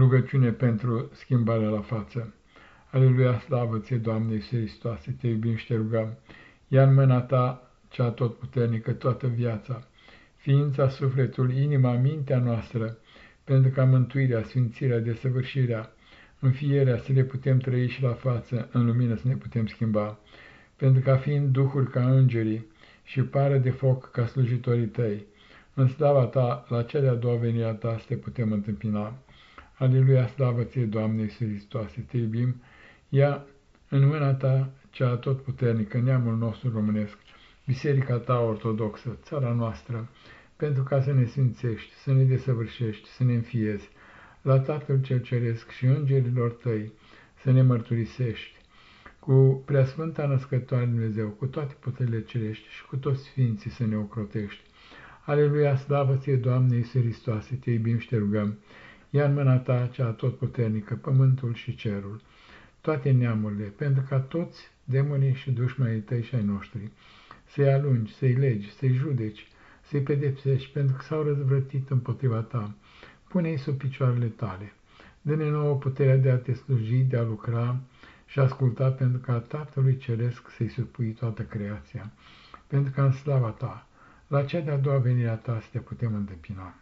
Rugăciune pentru schimbarea la față. Aleluia, slavă ție, Doamne Iisus Hristoase, te iubim și te rugăm. Ia în mâna ta cea puternică toată viața, ființa, sufletul, inima, mintea noastră, pentru ca mântuirea, sfințirea, desăvârșirea, înfierea să le putem trăi și la față, în lumină să ne putem schimba, pentru ca fiind duhuri ca îngerii și pară de foc ca slujitorii tăi, în slava ta, la cea de-a doua venire a ta, să te putem întâmpina. Aleluia, slavă ție, Doamne Iisus Hristoase, te iubim, ia în mâna ta cea tot puternică, neamul nostru românesc, biserica ta ortodoxă, țara noastră, pentru ca să ne sfințești, să ne desăvârșești, să ne înfiezi, la Tatăl cel Ceresc și îngerilor tăi, să ne mărturisești, cu preasfânta născătoare Dumnezeu, cu toate puterile cerești și cu toți sfinții să ne ocrotești. Aleluia, slavă ție, Doamne Iisus Hristoase, te iubim și te rugăm, ia în mâna ta cea puternică, pământul și cerul, toate neamurile, pentru ca toți demonii și dușmanii tăi și ai noștri să-i alungi, să-i legi, să-i judeci, să-i pedepsești, pentru că s-au răzvrătit împotriva ta. Pune-i sub picioarele tale. Dă-ne nouă puterea de a te sluji, de a lucra și asculta, pentru ca Tatălui Ceresc să-i supui toată creația, pentru ca în slava ta, la cea de-a doua venire a ta să te putem întâmpina.